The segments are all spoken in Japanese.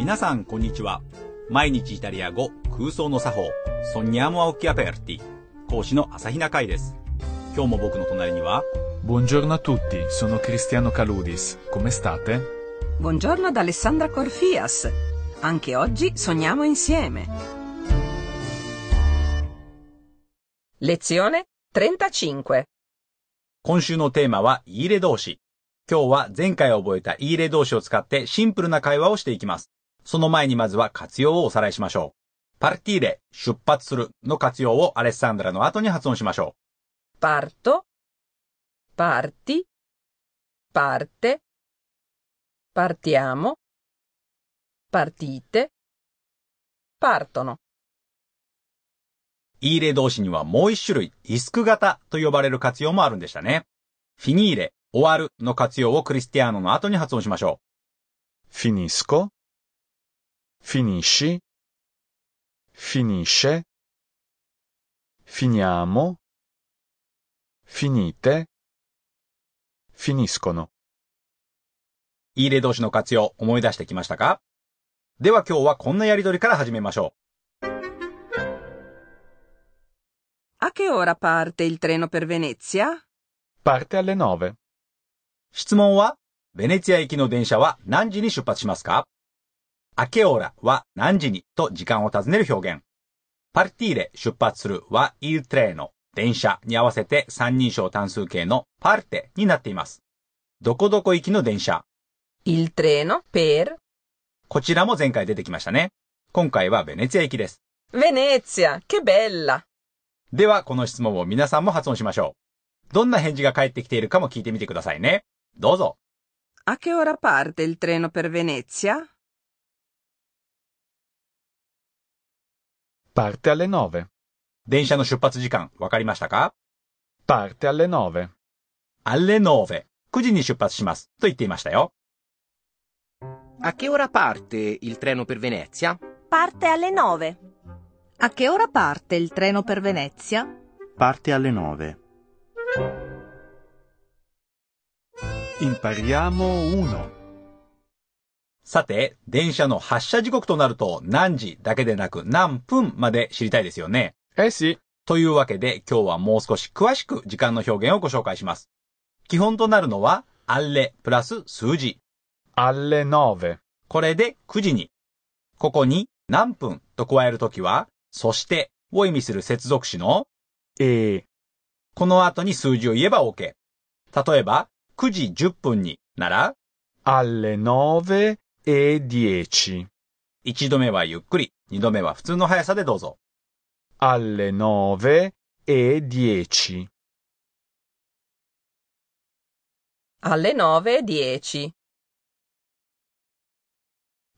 皆さんこんにちは毎日イタリア語空想の作法ソニアモアオキアペルティ講師の朝比奈海です今日も僕の隣には Buongiorno a tutti, sono Cristiano Caludis. Come state? Buongiorno da Alessandra Corfias. Anche oggi sogniamo insieme. Lezione 35. 今週のテーマは、いいれ動詞。今日は前回覚えたいいれ動詞を使ってシンプルな会話をしていきます。その前にまずは活用をおさらいしましょう。パルティーレ、出発するの活用をアレッサンドラの後に発音しましょ Parto. Parti. Parte. Partiamo. Partite. Partono. う。いいれ動詞にはもう一種類、イスク型と呼ばれる活用もあるんでしたね。フィニーレ、終わるの活用をクリスティアーノの後に発音しましょ Finisco. Finisci. Finisce. Finiamo. Finite. Finiscono. う。いいれ動詞の活用、思い出してきましたかでは今日はこんなやりとりから始めましょ A che ora parte il treno per Venezia? Parte alle 9. う。質問は、ベネツィア行きの電車は何時に出発しますかアケオラは何時にと時間を尋ねる表現。パルティーレ出発するは il treno 電車に合わせて三人称単数形のパルテになっています。どこどこ行きの電車。Il treno per こちらも前回出てきましたね。今回はベネツィア行きです。Venezia. Che bella! ではこの質問を皆さんも発音しましょう。どんな返事が返ってきているかも聞いてみてくださいね。どうぞ。A che ora parte il treno per Venezia? Parte alle 9. 電車の出発時間わかりましたか Parte alle 9. アレノーヴェ。9時に出発します。と言っていましたよ。 A che ora parte il treno per Venezia? Parte alle 9. A che ora parte il treno per Venezia? Parte alle 9. Impariamo 1. さて、電車の発車時刻となると何時だけでなく何分まで知りたいですよね。Eh sì, というわけで今日はもう少し詳しく時間の表現をご紹介します。基本となるのは、アレプラス数字。alle 9. これで9時に。ここに何分と加えるときは、そしてを意味する接続詞の E この後に数字を言えば OK。例えば、9時10分になら、alle 9 e 10. 1度目はゆっくり、2度目は普通の速さでどうぞ。Alle 9 e 10. Alle 9.10.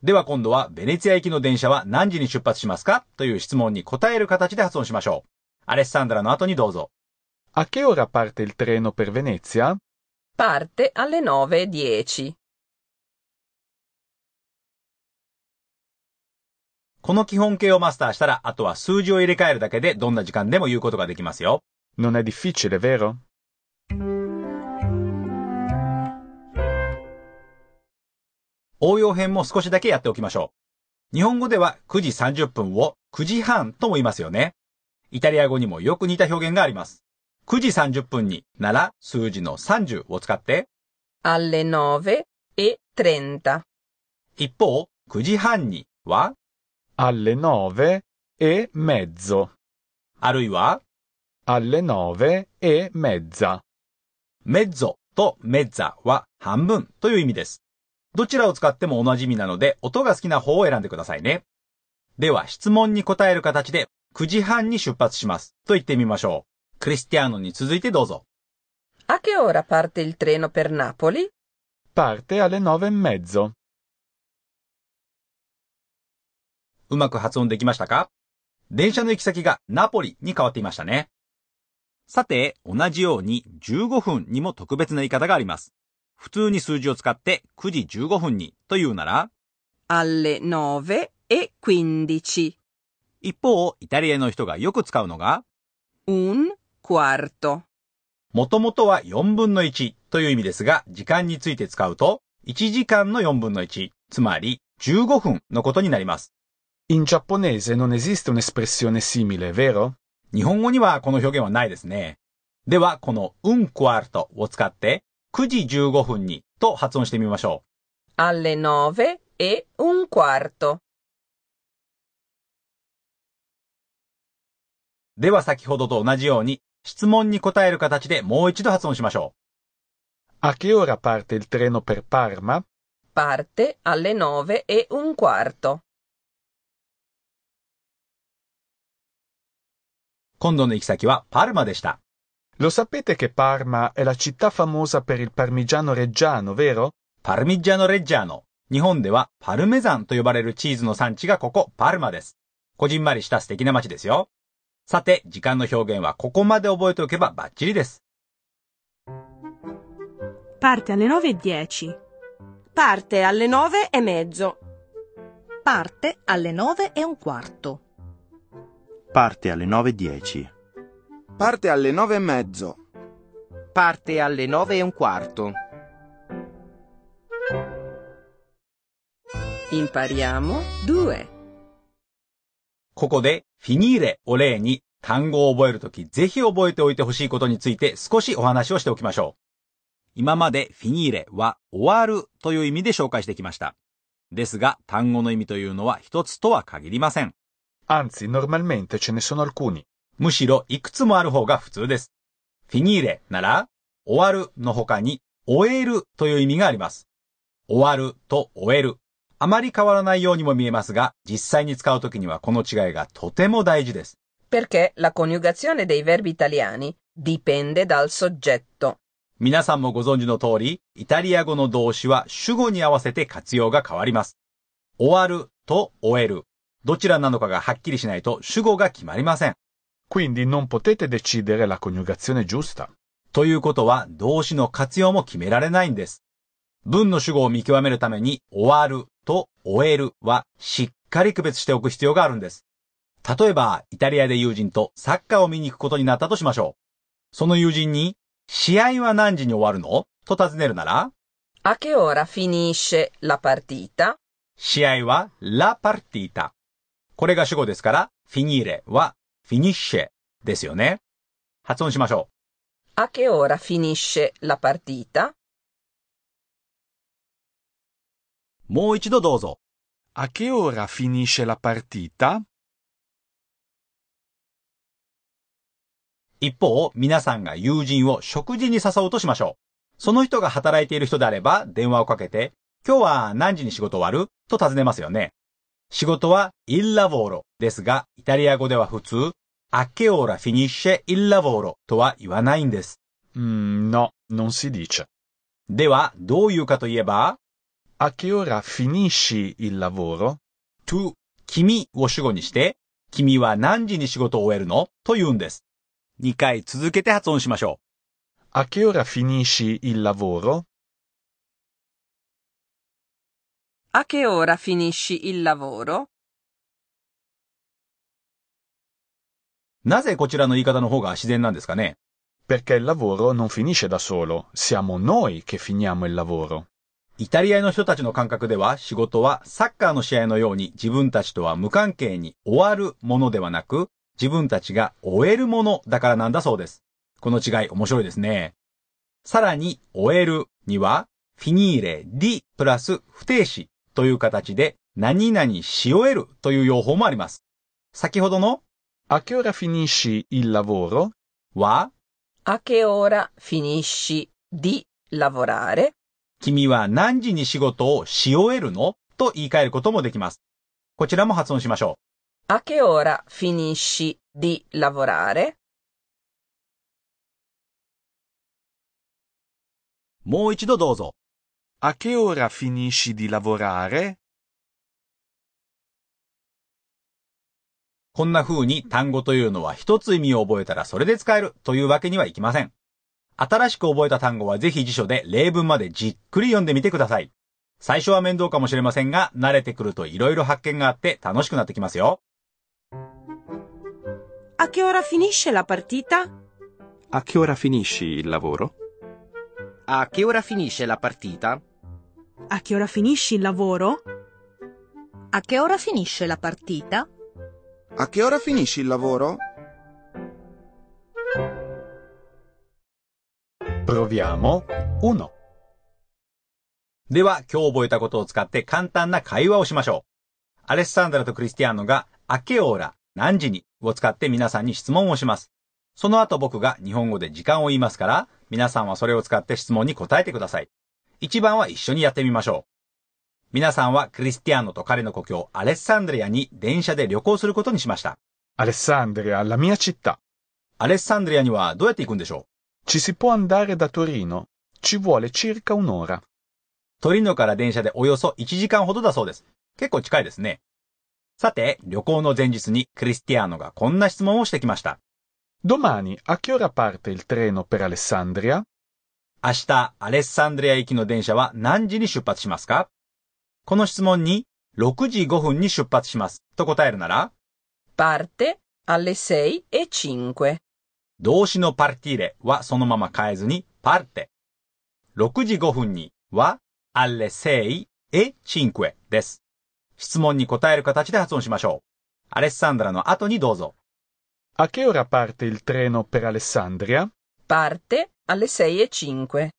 では今度はベネツィア行きの電車は何時に出発しますか？という質問に答える形で発音しましょう。アレッサンドラの後にどうぞ。A che ora parte il treno per Venezia? Parte alle 9.10. この基本形をマスターしたら、あとは数字を入れ替えるだけでどんな時間でも言うことができますよ。Non è difficile, vero? 応用編も少しだけやっておきましょう。日本語では9時30分を9時半とも言いますよね。イタリア語にもよく似た表現があります。9時30分になら数字の30を使って、Alle 9.30. 一方、9時半には、Alle 9 e mezzo. あるいは、Alle 9 e mezza. メッゾとメッザは半分という意味です。どちらを使っても同じ意味なので、音が好きな方を選んでくださいね。では、質問に答える形で、9時半に出発します。と言ってみましょう。クリスティアーノに続いてどうぞ。A che ora parte il treno per Napoli? Parte alle 9 e mezzo. うまく発音できましたか？電車の行き先がナポリに変わっていましたね。さて、同じように15分にも特別な言い方があります。普通に数字を使って9時15分にというなら、Alle 9.15. 一方、イタリアの人がよく使うのが、Un quarto. もともとは4分の1という意味ですが、時間について使うと、1時間の4分の1、つまり15分のことになります。In giapponese non esiste un'espressione simile, vero? 日本語にはこの表現はないですね。では、この un quarto を使って9時15分にと発音してみましょ Alle nove e un quarto. う。では先ほどと同じように質問に答える形でもう一度発音しましょ A che ora parte il treno per Parma? Parte alle nove e un quarto. 今度の行き先はパルマでした。Lo sapete che Parma è la città famosa per il parmigiano reggiano, vero? パルミッジャーノ・レッジャーノ。日本ではパルメザンと呼ばれるチーズの産地がここパルマです。こじんまりした素敵な街ですよ。さて、時間の表現はここまで覚えておけばバッチリです。Parte alle 9.10. Parte alle nove e mezzo. Parte alle 9 e un quarto. Parte alle 9.10. Parte alle nove e mezzo. Parte alle nove e un quarto. Impariamo due. ここで、フィニーレを例に単語を覚えるときぜひ覚えておいてほしいことについて少しお話をしておきましょう。今までフィニーレは終わるという意味で紹介してきました。ですが、単語の意味というのは一つとは限りません。Anzi, normalmente ce ne sono alcuni. むしろいくつもある方が普通です。フィニーレなら、終わるの他に、終えるという意味があります。終わると終える。あまり変わらないようにも見えますが、実際に使うときにはこの違いがとても大事です。Perché la coniugazione dei verbi italiani dipende dal soggetto. 皆さんもご存知の通り、イタリア語の動詞は主語に合わせて活用が変わります。終わると終える。どちらなのかがはっきりしないと主語が決まりません。Quindi non potete decidere la coniugazione giusta. ということは動詞の活用も決められないんです。文の主語を見極めるために終わると終えるはしっかり区別しておく必要があるんです。例えば、イタリアで友人とサッカーを見に行くことになったとしましょう。その友人に、試合は何時に終わるの？と尋ねるなら、A che ora finisce la partita? 試合は la partita。これが主語ですから、finire は finisce ですよね。発音しましょ A che ora finisce la partita? う。もう一度どうぞ。A che ora finisce la partita? 一方、皆さんが友人を食事に誘うとしましょう。その人が働いている人であれば、電話をかけて、今日は何時に仕事終わる？と尋ねますよね。仕事は il lavoro ですが、イタリア語では普通、あけおら finisce il lavoro とは言わないんです。んー、no, non dice。では、どういうかといえば、あけおら finisce il lavoro? to 君を主語にして、君は何時に仕事を終えるの？と言うんです。2回続けて発音しましょう。あけおら finisce il lavoro? A che ora finisci il lavoro? う。なぜこちらの言い方の方が自然なんですかね？Perché il lavoro non finisce da solo, siamo noi che finiamo il lavoro. イタリアの人たちの感覚では仕事はサッカーの試合のように自分たちとは無関係に終わるものではなく自分たちが終えるものだからなんだそうです。この違い面白いですね。さらに終えるにはフィニーレ、ディプラス不定詞という形で、何々し終えるという用法もあります。先ほどの、あけおら finisci il lavoro? は、君は何時に仕事をし終えるの？と言い換えることもできます。こちらも発音しましょう。あけおら finisci di lavorare? もう一度どうぞ。A che ora finisci di lavorare? こんな風に単語というのは一つ意味を覚えたらそれで使えるというわけにはいきません。新しく覚えた単語はぜひ辞書で例文までじっくり読んでみてください。最初は面倒かもしれませんが、慣れてくると色々発見があって楽しくなってきますよ。A che ora finisce la partita? A che ora finisci il lavoro? A che ora finisce la partita? A che ora finisci il lavoro? A che ora finisce la partita? A che ora finisci il lavoro? Proviamo 1. では、今日覚えたことを使って簡単な会話をしましょう。アレッサンドラとクリスティアーノが、あけオーラ、何時にを使って皆さんに質問をします。その後僕が日本語で時間を言いますから、皆さんはそれを使って質問に答えてください。一番は一緒にやってみましょう。皆さんはクリスティアーノと彼の故郷アレッサンドリアに電車で旅行することにしました。Alessandria, la mia città. アレッサンドリアにはどうやって行くんでしょ Ci si può andare da Torino. Ci vuole circa un'ora. うトリノから電車でおよそ1時間ほどだそうです。結構近いですね。さて、旅行の前日にクリスティアーノがこんな質問をしてきました。Domani a che ora parte il treno per Alessandria? 明日、アレッサンドリア行きの電車は何時に出発しますか？この質問に、6時5分に出発しますと答えるなら、Parte alle 6 e 5. 動詞のパルティーレはそのまま変えずに、パルテ。6時5分には、アレセイエチンクエです。質問に答える形で発音しましょう。アレッサンドラの後にどうぞ。A che ora parte il treno per Alessandria? Parte alle 6 e 5.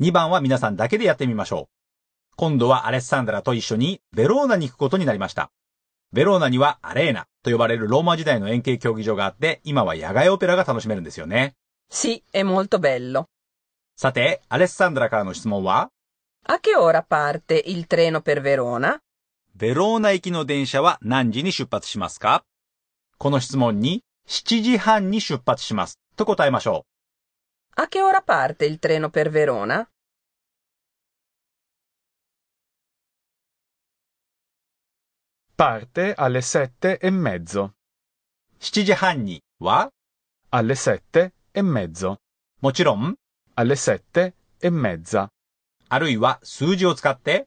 2番は皆さんだけでやってみましょう。今度はアレッサンドラと一緒にベローナに行くことになりました。ベローナにはアレーナと呼ばれるローマ時代の円形競技場があって、今は野外オペラが楽しめるんですよね。Sì, è molto bello. さて、アレッサンドラからの質問は、A che ora parte il treno per Verona? ベローナ行きの電車は何時に出発しますかこの質問に、7時半に出発しますと答えましょ A che ora parte il treno per Verona? Parte alle sette e mezzo. う。7時半には、Alle sette e mezzo. もちろん、Alle sette e mezza. あるいは数字を使って、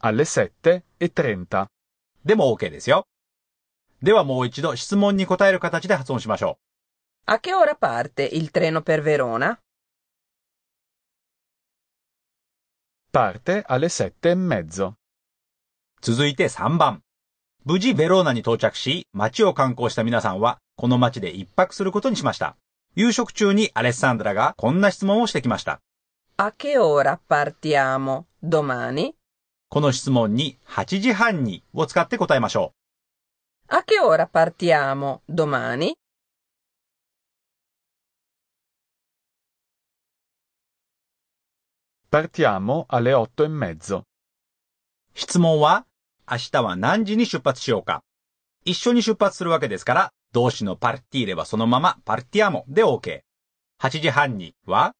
Alle sette e trenta. でも OK ですよ。ではもう一度質問に答える形で発音しましょ A che ora parte il treno per Verona? Parte alle sette e mezzo. う。続いて3番。無事ベローナに到着し、街を観光した皆さんは、この街で一泊することにしました。夕食中にアレッサンドラがこんな質問をしてきました。A che ora partiamo? Domani? この質問に8時半にを使って答えましょ A che ora partiamo? Domani? Partiamo 質問は、明日は何時に出発しようか一緒に出発するわけですから、動詞のパルティーレはそのままパルティアモで OK。8時半には、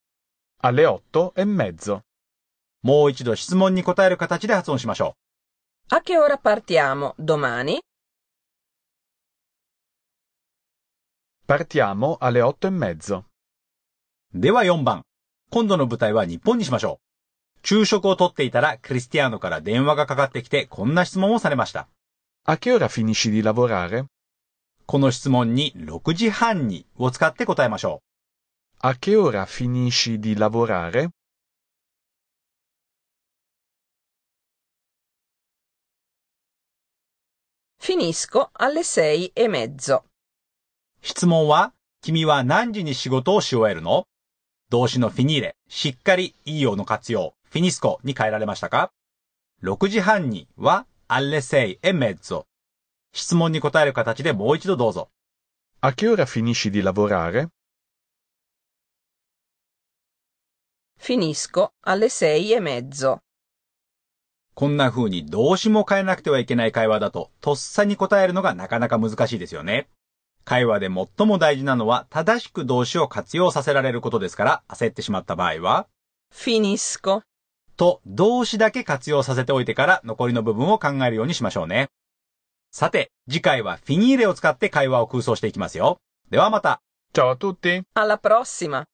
もう一度質問に答える形で発音しましょう。あけおらパルティアモ、Partiamo alle otto e mezzo. う。では4番。今度の舞台は日本にしましょう。昼食をとっていたらクリスティアーノから電話がかかってきてこんな質問をされました。 A che ora finisci di lavorare? この質問に6時半にを使って答えましょ A che ora finisci di lavorare? Finisco alle 6 e mezzo. う。質問は、君は何時に仕事をし終えるの？動詞のフィニーレ、しっかりいいよの活用、フィニスコに変えられましたか ?6 時半には、アレセイエメッツォ。質問に答える形でもう一度どうぞ。A che ora finisci di lavorare? Finisco alle 6 e mezzo. こんな風に動詞も変えなくてはいけない会話だと、とっさに答えるのがなかなか難しいですよね。会話で最も大事なのは正しく動詞を活用させられることですから、焦ってしまった場合は、Finisco. と動詞だけ活用させておいてから残りの部分を考えるようにしましょうね。さて、次回はフィニーレを使って会話を空想していきますよ。ではまた。Ciao a tutti! Alla prossima!